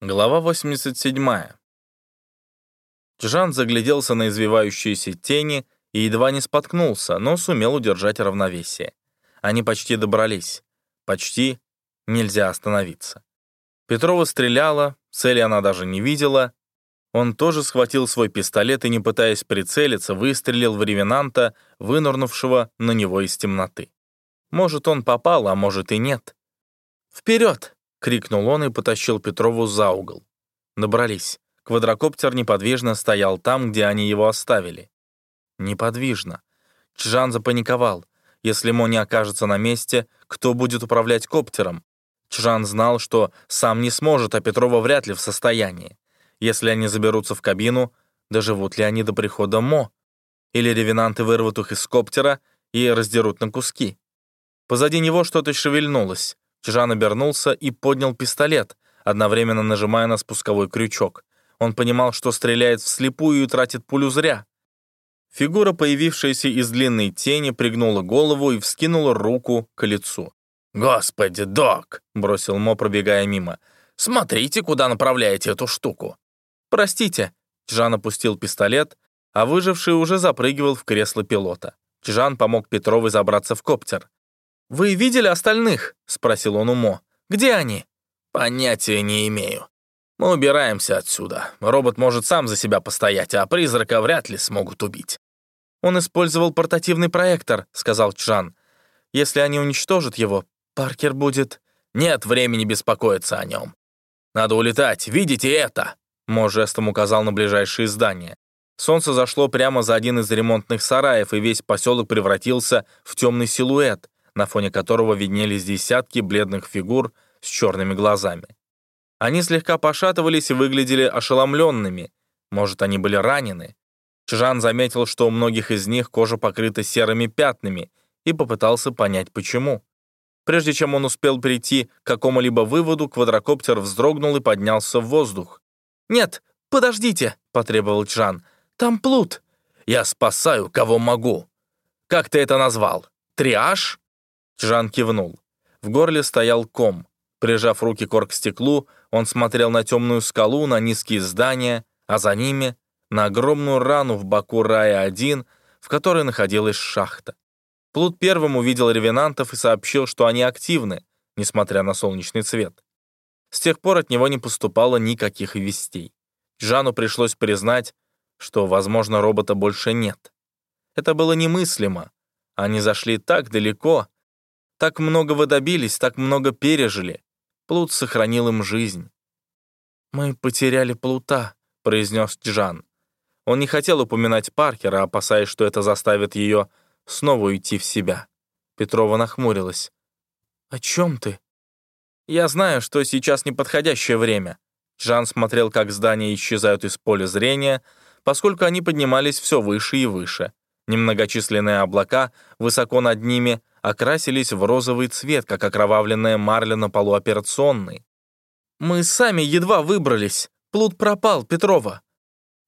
Глава 87. Джан загляделся на извивающиеся тени и едва не споткнулся, но сумел удержать равновесие. Они почти добрались. Почти нельзя остановиться. Петрова стреляла, цели она даже не видела. Он тоже схватил свой пистолет и, не пытаясь прицелиться, выстрелил в ревенанта, вынырнувшего на него из темноты. Может, он попал, а может и нет. «Вперед!» — крикнул он и потащил Петрову за угол. Добрались. Квадрокоптер неподвижно стоял там, где они его оставили. Неподвижно. Чжан запаниковал. Если Мо не окажется на месте, кто будет управлять коптером? Чжан знал, что сам не сможет, а Петрова вряд ли в состоянии. Если они заберутся в кабину, доживут ли они до прихода Мо? Или ревенанты вырвут их из коптера и раздерут на куски? Позади него что-то шевельнулось. Чжан обернулся и поднял пистолет, одновременно нажимая на спусковой крючок. Он понимал, что стреляет вслепую и тратит пулю зря. Фигура, появившаяся из длинной тени, пригнула голову и вскинула руку к лицу. «Господи, док!» — бросил Мо, пробегая мимо. «Смотрите, куда направляете эту штуку!» «Простите!» — Чжан опустил пистолет, а выживший уже запрыгивал в кресло пилота. Чжан помог Петровой забраться в коптер. «Вы видели остальных?» — спросил он Умо. «Где они?» «Понятия не имею. Мы убираемся отсюда. Робот может сам за себя постоять, а призрака вряд ли смогут убить». «Он использовал портативный проектор», — сказал Чжан. «Если они уничтожат его, Паркер будет...» «Нет времени беспокоиться о нем. Надо улетать. Видите это?» Мо жестом указал на ближайшие здания. Солнце зашло прямо за один из ремонтных сараев, и весь поселок превратился в темный силуэт на фоне которого виднелись десятки бледных фигур с черными глазами. Они слегка пошатывались и выглядели ошеломленными. Может, они были ранены? Чжан заметил, что у многих из них кожа покрыта серыми пятнами, и попытался понять, почему. Прежде чем он успел прийти к какому-либо выводу, квадрокоптер вздрогнул и поднялся в воздух. «Нет, подождите!» — потребовал Чжан. «Там плут!» «Я спасаю, кого могу!» «Как ты это назвал? Триаж?» Жан кивнул. В горле стоял ком. Прижав руки к оргстеклу, он смотрел на темную скалу, на низкие здания, а за ними — на огромную рану в боку Рая-1, в которой находилась шахта. Плут первым увидел ревенантов и сообщил, что они активны, несмотря на солнечный цвет. С тех пор от него не поступало никаких вестей. Жану пришлось признать, что, возможно, робота больше нет. Это было немыслимо. Они зашли так далеко, так много вы добились, так много пережили. Плут сохранил им жизнь. «Мы потеряли Плута», — произнес Джан. Он не хотел упоминать Паркера, опасаясь, что это заставит ее снова уйти в себя. Петрова нахмурилась. «О чем ты?» «Я знаю, что сейчас неподходящее время». Жан смотрел, как здания исчезают из поля зрения, поскольку они поднимались все выше и выше. Немногочисленные облака высоко над ними окрасились в розовый цвет, как окровавленная марля на полу операционной. «Мы сами едва выбрались. Плут пропал, Петрова».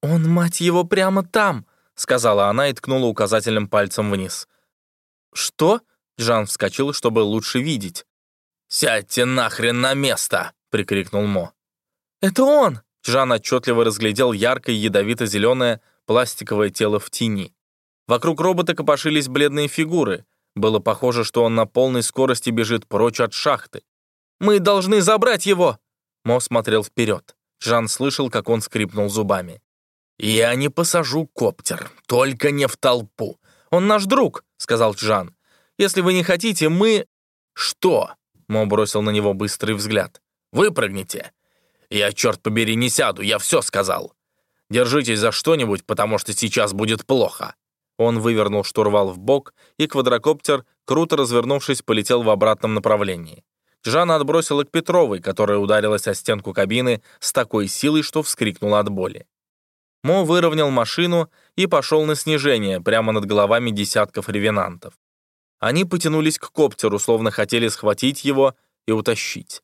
«Он, мать его, прямо там», — сказала она и ткнула указательным пальцем вниз. «Что?» — Жан вскочил, чтобы лучше видеть. «Сядьте нахрен на место!» — прикрикнул Мо. «Это он!» — Жан отчетливо разглядел яркое ядовито-зеленое пластиковое тело в тени. Вокруг робота копошились бледные фигуры. Было похоже, что он на полной скорости бежит прочь от шахты. «Мы должны забрать его!» Мо смотрел вперед. Жан слышал, как он скрипнул зубами. «Я не посажу коптер, только не в толпу. Он наш друг», — сказал Жан. «Если вы не хотите, мы...» «Что?» — Мо бросил на него быстрый взгляд. «Выпрыгните!» «Я, черт побери, не сяду, я все сказал. Держитесь за что-нибудь, потому что сейчас будет плохо». Он вывернул штурвал в бок, и квадрокоптер, круто развернувшись, полетел в обратном направлении. Жана отбросила к Петровой, которая ударилась о стенку кабины с такой силой, что вскрикнула от боли. Мо выровнял машину и пошел на снижение прямо над головами десятков ревенантов. Они потянулись к коптеру, словно хотели схватить его и утащить.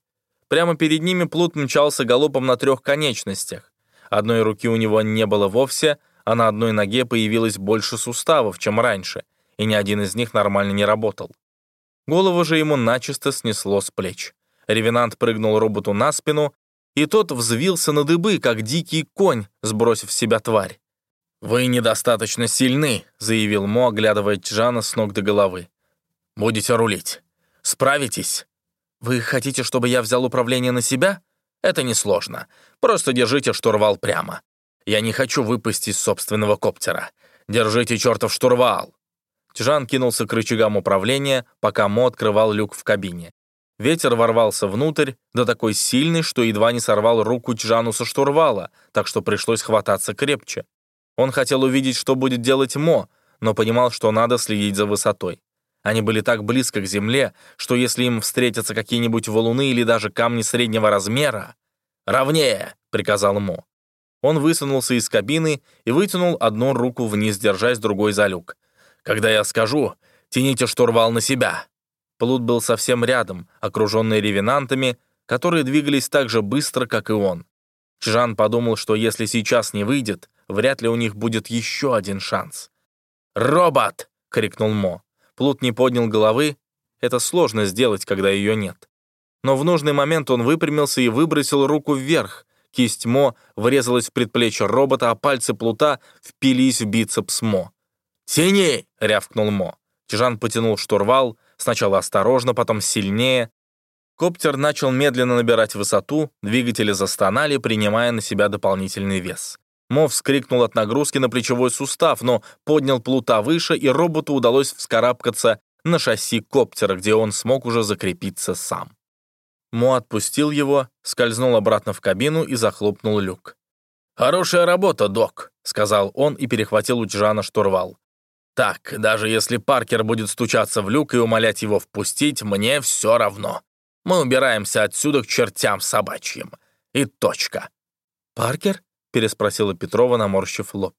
Прямо перед ними плут мчался галопом на трех конечностях. Одной руки у него не было вовсе, а на одной ноге появилось больше суставов, чем раньше, и ни один из них нормально не работал. Голову же ему начисто снесло с плеч. Ревенант прыгнул роботу на спину и тот взвился на дыбы, как дикий конь, сбросив с себя тварь. «Вы недостаточно сильны», — заявил Мо, оглядывая Чжана с ног до головы. «Будете рулить. Справитесь?» «Вы хотите, чтобы я взял управление на себя?» «Это несложно. Просто держите штурвал прямо. Я не хочу выпасть из собственного коптера. Держите чертов штурвал!» Чжан кинулся к рычагам управления, пока Мо открывал люк в кабине. Ветер ворвался внутрь, да такой сильный, что едва не сорвал руку Чжану со штурвала, так что пришлось хвататься крепче. Он хотел увидеть, что будет делать Мо, но понимал, что надо следить за высотой. Они были так близко к земле, что если им встретятся какие-нибудь валуны или даже камни среднего размера... «Ровнее!» — приказал Мо. Он высунулся из кабины и вытянул одну руку вниз, держась другой за люк. «Когда я скажу, тяните штурвал на себя!» Плут был совсем рядом, окруженный ревенантами, которые двигались так же быстро, как и он. Чжан подумал, что если сейчас не выйдет, вряд ли у них будет еще один шанс. «Робот!» — крикнул Мо. Плут не поднял головы. Это сложно сделать, когда ее нет. Но в нужный момент он выпрямился и выбросил руку вверх. Кисть Мо врезалась в предплечье робота, а пальцы Плута впились в бицепс Мо. «Тяни!» — рявкнул Мо. Чжан потянул штурвал, сначала осторожно, потом сильнее. Коптер начал медленно набирать высоту, двигатели застонали, принимая на себя дополнительный вес. Мо вскрикнул от нагрузки на плечевой сустав, но поднял плута выше, и роботу удалось вскарабкаться на шасси коптера, где он смог уже закрепиться сам. Мо отпустил его, скользнул обратно в кабину и захлопнул люк. «Хорошая работа, док», — сказал он и перехватил у Джана штурвал. «Так, даже если Паркер будет стучаться в люк и умолять его впустить, мне все равно. Мы убираемся отсюда к чертям собачьим. И точка». «Паркер?» — переспросила Петрова, наморщив лоб.